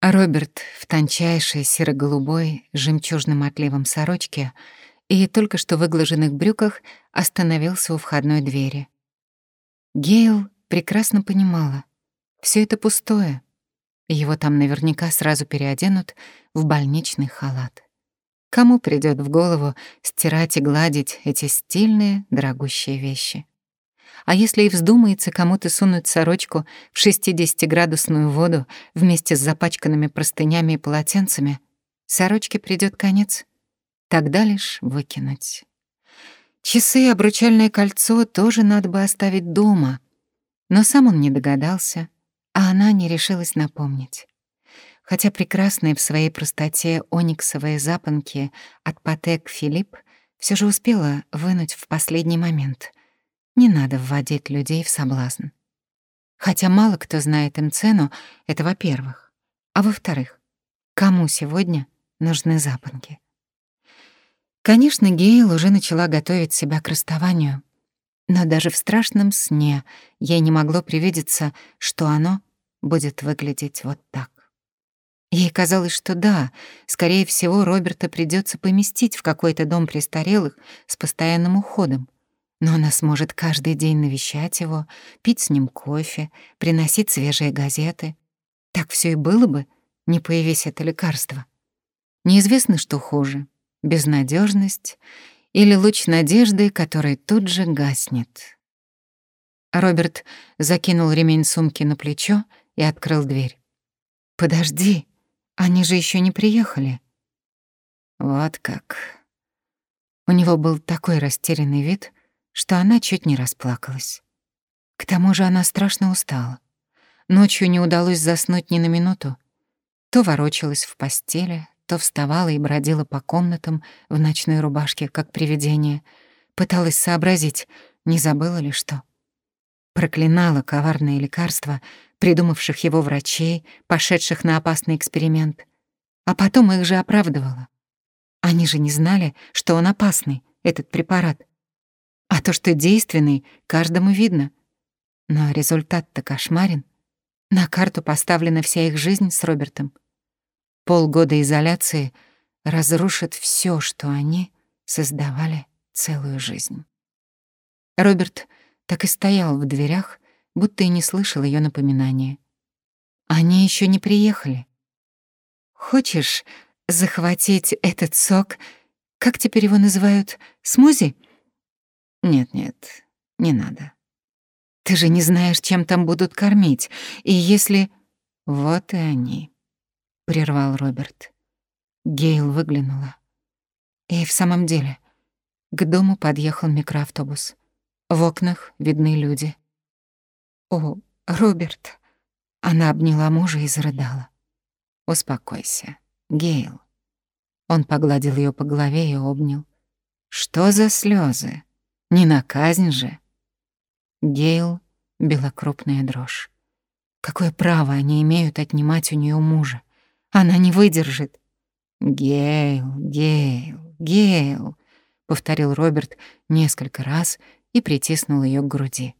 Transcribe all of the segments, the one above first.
А Роберт в тончайшей серо-голубой жемчужным отливом сорочке и только что выглаженных брюках остановился у входной двери. Гейл прекрасно понимала, все это пустое. Его там наверняка сразу переоденут в больничный халат. Кому придёт в голову стирать и гладить эти стильные, дорогущие вещи? А если и вздумается кому-то сунуть сорочку в 60-градусную воду вместе с запачканными простынями и полотенцами, сорочке придёт конец. Тогда лишь выкинуть. Часы и обручальное кольцо тоже надо бы оставить дома. Но сам он не догадался, а она не решилась напомнить. Хотя прекрасные в своей простоте ониксовые запонки от Патек Филипп все же успела вынуть в последний момент. Не надо вводить людей в соблазн. Хотя мало кто знает им цену, это во-первых. А во-вторых, кому сегодня нужны запонки? Конечно, Гейл уже начала готовить себя к расставанию, но даже в страшном сне ей не могло привидеться, что оно будет выглядеть вот так. Ей казалось, что да, скорее всего, Роберта придется поместить в какой-то дом престарелых с постоянным уходом. Но она сможет каждый день навещать его, пить с ним кофе, приносить свежие газеты. Так все и было бы, не появись это лекарство. Неизвестно, что хуже — безнадежность или луч надежды, который тут же гаснет. Роберт закинул ремень сумки на плечо и открыл дверь. «Подожди!» Они же еще не приехали. Вот как. У него был такой растерянный вид, что она чуть не расплакалась. К тому же она страшно устала. Ночью не удалось заснуть ни на минуту. То ворочалась в постели, то вставала и бродила по комнатам в ночной рубашке, как привидение. Пыталась сообразить, не забыла ли что. Проклинала коварные лекарства, придумавших его врачей, пошедших на опасный эксперимент. А потом их же оправдывала. Они же не знали, что он опасный, этот препарат. А то, что действенный, каждому видно. Но результат-то кошмарен. На карту поставлена вся их жизнь с Робертом. Полгода изоляции разрушит все, что они создавали целую жизнь. Роберт так и стоял в дверях, будто и не слышал ее напоминания. Они еще не приехали. Хочешь захватить этот сок, как теперь его называют, смузи? Нет-нет, не надо. Ты же не знаешь, чем там будут кормить, и если... Вот и они, — прервал Роберт. Гейл выглянула. И в самом деле, к дому подъехал микроавтобус. В окнах видны люди. «О, Роберт!» Она обняла мужа и зарыдала. «Успокойся, Гейл». Он погладил ее по голове и обнял. «Что за слезы? Не на казнь же!» Гейл — белокрупная дрожь. Какое право они имеют отнимать у нее мужа? Она не выдержит. «Гейл, Гейл, Гейл», — повторил Роберт несколько раз и притиснул ее к груди.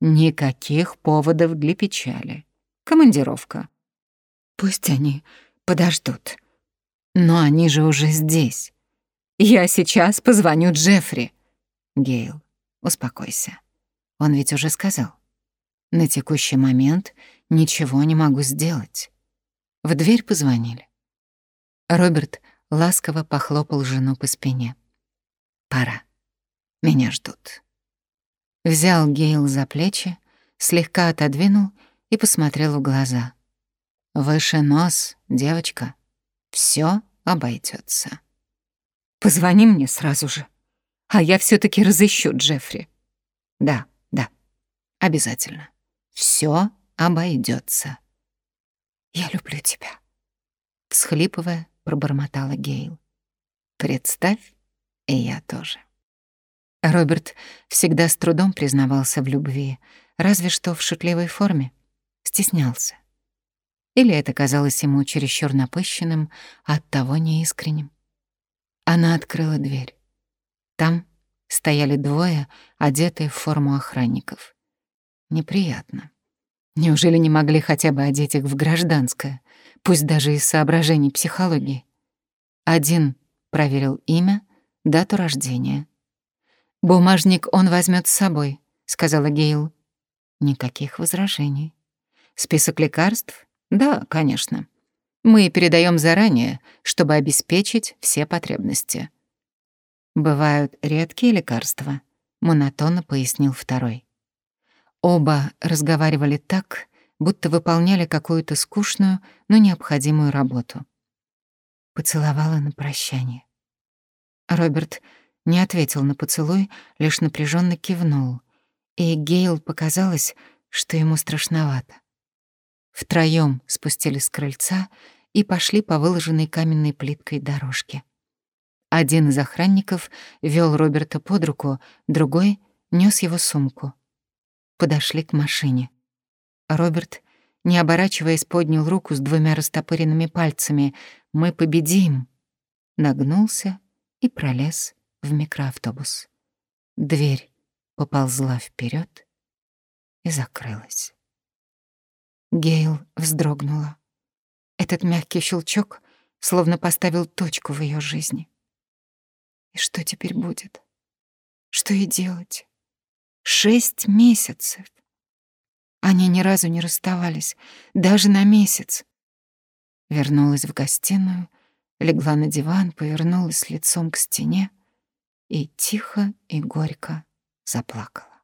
Никаких поводов для печали. Командировка. Пусть они подождут. Но они же уже здесь. Я сейчас позвоню Джеффри. Гейл, успокойся. Он ведь уже сказал. На текущий момент ничего не могу сделать. В дверь позвонили. Роберт ласково похлопал жену по спине. «Пора. Меня ждут». Взял Гейл за плечи, слегка отодвинул и посмотрел в глаза. «Выше нос, девочка. Все обойдется. Позвони мне сразу же, а я все таки разыщу Джеффри. Да, да, обязательно. Все обойдется. Я люблю тебя. Всхлипывая, пробормотала Гейл. Представь, и я тоже. Роберт всегда с трудом признавался в любви, разве что в шутливой форме. Стеснялся. Или это казалось ему чересчур напыщенным, оттого неискренним. Она открыла дверь. Там стояли двое, одетые в форму охранников. Неприятно. Неужели не могли хотя бы одеть их в гражданское? пусть даже из соображений психологии. Один проверил имя, дату рождения. «Бумажник он возьмет с собой», — сказала Гейл. Никаких возражений. Список лекарств? Да, конечно. Мы передаем заранее, чтобы обеспечить все потребности. Бывают редкие лекарства, монотонно пояснил второй. Оба разговаривали так, будто выполняли какую-то скучную, но необходимую работу. Поцеловала на прощание. Роберт не ответил на поцелуй, лишь напряженно кивнул, и Гейл показалось, что ему страшновато. Втроём спустились с крыльца и пошли по выложенной каменной плиткой дорожке. Один из охранников вёл Роберта под руку, другой нёс его сумку. Подошли к машине. Роберт, не оборачиваясь, поднял руку с двумя растопыренными пальцами. «Мы победим!» Нагнулся и пролез в микроавтобус. Дверь поползла вперед и закрылась. Гейл вздрогнула. Этот мягкий щелчок словно поставил точку в ее жизни. Что теперь будет? Что ей делать? Шесть месяцев. Они ни разу не расставались, даже на месяц. Вернулась в гостиную, легла на диван, повернулась лицом к стене и тихо и горько заплакала.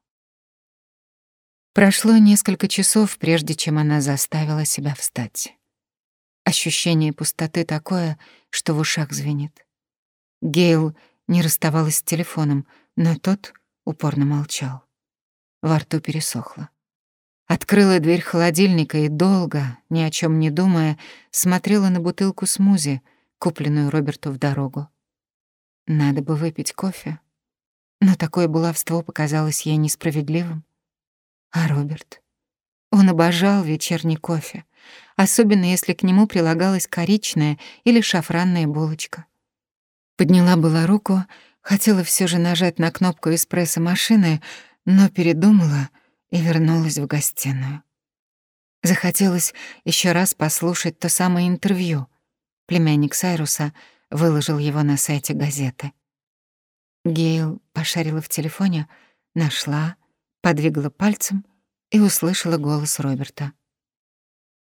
Прошло несколько часов, прежде чем она заставила себя встать. Ощущение пустоты такое, что в ушах звенит. Гейл не расставалась с телефоном, но тот упорно молчал. Во рту пересохло. Открыла дверь холодильника и долго, ни о чем не думая, смотрела на бутылку смузи, купленную Роберту в дорогу. Надо бы выпить кофе, но такое баловство показалось ей несправедливым. А Роберт? Он обожал вечерний кофе, особенно если к нему прилагалась коричная или шафранная булочка. Подняла была руку, хотела все же нажать на кнопку эспрессо-машины, но передумала и вернулась в гостиную. Захотелось еще раз послушать то самое интервью. Племянник Сайруса выложил его на сайте газеты. Гейл пошарила в телефоне, нашла, подвигала пальцем и услышала голос Роберта.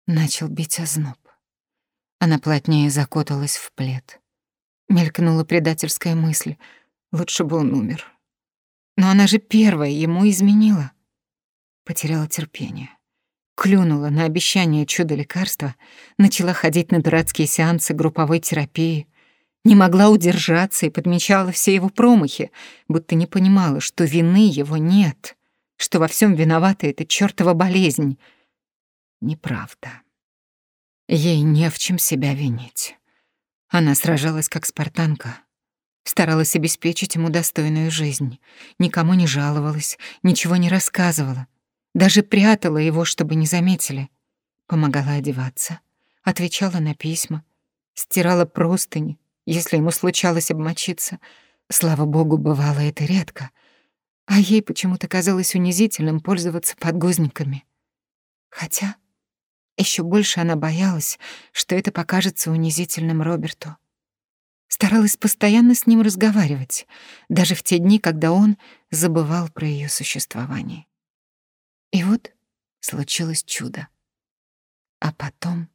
Начал бить озноб. Она плотнее закуталась в плед. Мелькнула предательская мысль. Лучше бы он умер. Но она же первая ему изменила. Потеряла терпение. Клюнула на обещание чудо-лекарства, начала ходить на дурацкие сеансы групповой терапии, не могла удержаться и подмечала все его промахи, будто не понимала, что вины его нет что во всем виновата эта чёртова болезнь. Неправда. Ей не в чем себя винить. Она сражалась как спартанка, старалась обеспечить ему достойную жизнь, никому не жаловалась, ничего не рассказывала, даже прятала его, чтобы не заметили. Помогала одеваться, отвечала на письма, стирала простыни, если ему случалось обмочиться. Слава богу, бывало это редко — а ей почему-то казалось унизительным пользоваться подгузниками. Хотя еще больше она боялась, что это покажется унизительным Роберту. Старалась постоянно с ним разговаривать, даже в те дни, когда он забывал про ее существование. И вот случилось чудо. А потом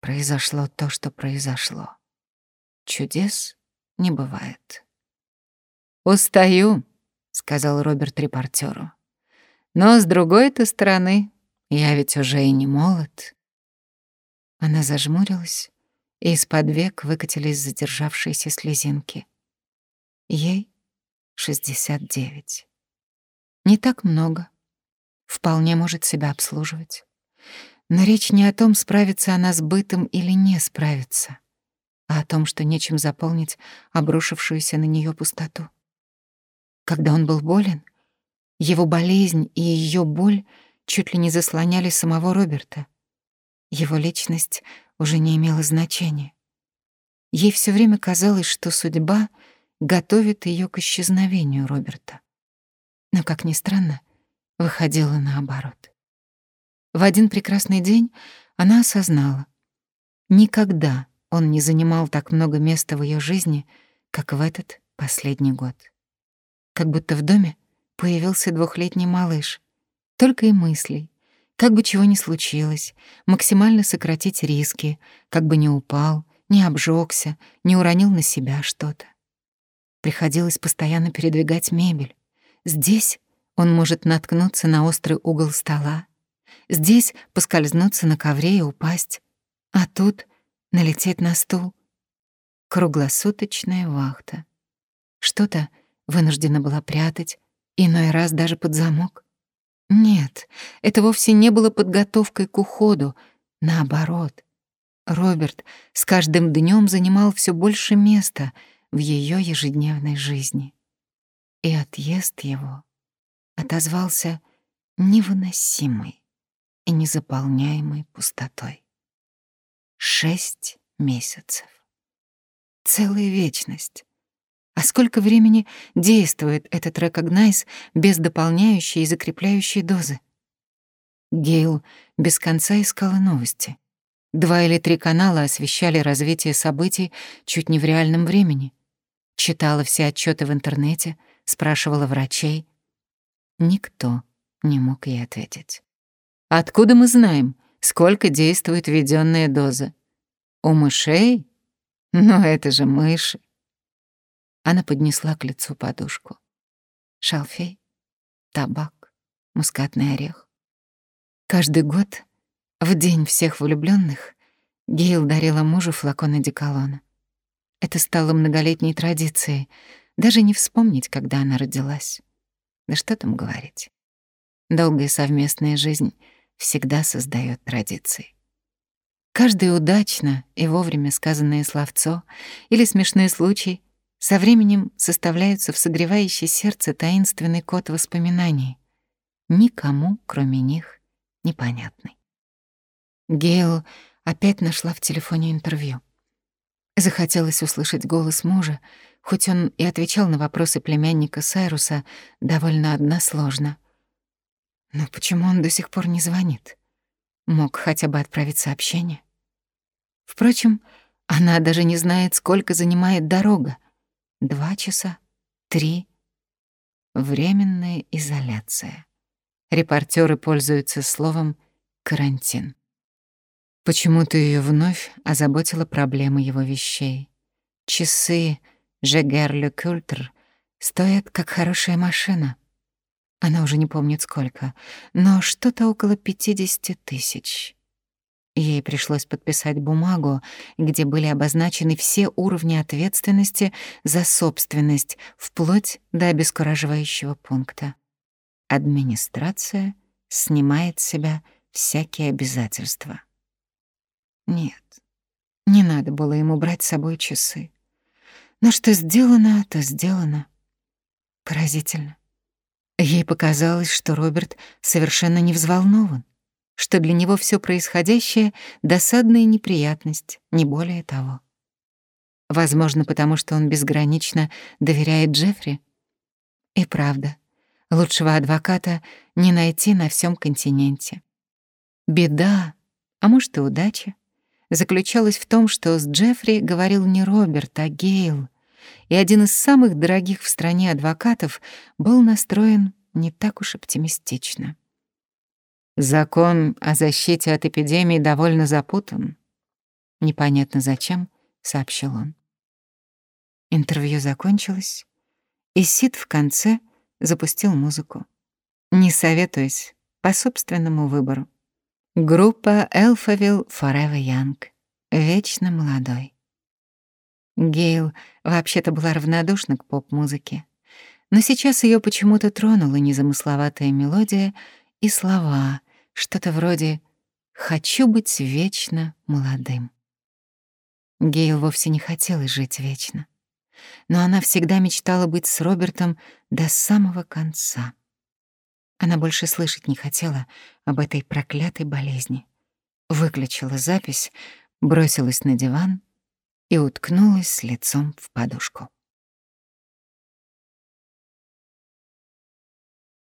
произошло то, что произошло. Чудес не бывает. «Устаю», — сказал Роберт репортеру. «Но с другой-то стороны, я ведь уже и не молод». Она зажмурилась, и из-под век выкатились задержавшиеся слезинки. Ей шестьдесят девять. Не так много. Вполне может себя обслуживать. Но речь не о том, справится она с бытом или не справится, а о том, что нечем заполнить обрушившуюся на нее пустоту. Когда он был болен, его болезнь и ее боль чуть ли не заслоняли самого Роберта. Его личность уже не имела значения. Ей все время казалось, что судьба готовит ее к исчезновению Роберта. Но, как ни странно, выходило наоборот. В один прекрасный день она осознала, Никогда он не занимал так много места в ее жизни, как в этот последний год. Как будто в доме появился двухлетний малыш. Только и мыслей. Как бы чего ни случилось, максимально сократить риски, как бы не упал, не обжегся, не уронил на себя что-то. Приходилось постоянно передвигать мебель. Здесь он может наткнуться на острый угол стола, здесь поскользнуться на ковре и упасть, а тут налететь на стул. Круглосуточная вахта. Что-то вынуждена была прятать, иной раз даже под замок. Нет, это вовсе не было подготовкой к уходу, наоборот. Роберт с каждым днем занимал все больше места в ее ежедневной жизни. И отъезд его отозвался невыносимой и незаполняемой пустотой. Шесть месяцев. Целая вечность. А сколько времени действует этот рекогнайз без дополняющей и закрепляющей дозы? Гейл без конца искала новости. Два или три канала освещали развитие событий чуть не в реальном времени. Читала все отчеты в интернете, спрашивала врачей. Никто не мог ей ответить. Откуда мы знаем, сколько действует введенная доза? У мышей? Но это же мыши. Она поднесла к лицу подушку. Шалфей, табак, мускатный орех. Каждый год, в день всех влюбленных, Гейл дарила мужу флакон одеколона. Это стало многолетней традицией, даже не вспомнить, когда она родилась. Да что там говорить. Долгая совместная жизнь всегда создает традиции. Каждое удачно и вовремя сказанное словцо или смешной случай со временем составляются в согревающий сердце таинственный код воспоминаний, никому, кроме них, непонятный. Гейл опять нашла в телефоне интервью. Захотелось услышать голос мужа, хоть он и отвечал на вопросы племянника Сайруса довольно односложно. Но почему он до сих пор не звонит? Мог хотя бы отправить сообщение. Впрочем, она даже не знает, сколько занимает дорога — Два часа? Три? Временная изоляция. Репортеры пользуются словом «карантин». Почему-то ее вновь озаботила проблема его вещей. Часы Жегерлю Культер стоят как хорошая машина. Она уже не помнит сколько, но что-то около пятидесяти тысяч. Ей пришлось подписать бумагу, где были обозначены все уровни ответственности за собственность, вплоть до обескураживающего пункта. Администрация снимает с себя всякие обязательства. Нет, не надо было ему брать с собой часы. Но что сделано, то сделано. Поразительно. Ей показалось, что Роберт совершенно не взволнован что для него все происходящее — досадная неприятность, не более того. Возможно, потому что он безгранично доверяет Джеффри. И правда, лучшего адвоката не найти на всем континенте. Беда, а может и удача, заключалась в том, что с Джеффри говорил не Роберт, а Гейл, и один из самых дорогих в стране адвокатов был настроен не так уж оптимистично. Закон о защите от эпидемии довольно запутан. Непонятно зачем, сообщил он. Интервью закончилось, и Сид в конце запустил музыку. Не советуясь, по собственному выбору. Группа Элфавилл Forever Young. Вечно молодой. Гейл вообще-то была равнодушна к поп-музыке, но сейчас ее почему-то тронула незамысловатая мелодия и слова, что-то вроде «хочу быть вечно молодым». Гейл вовсе не хотела жить вечно, но она всегда мечтала быть с Робертом до самого конца. Она больше слышать не хотела об этой проклятой болезни. Выключила запись, бросилась на диван и уткнулась лицом в подушку.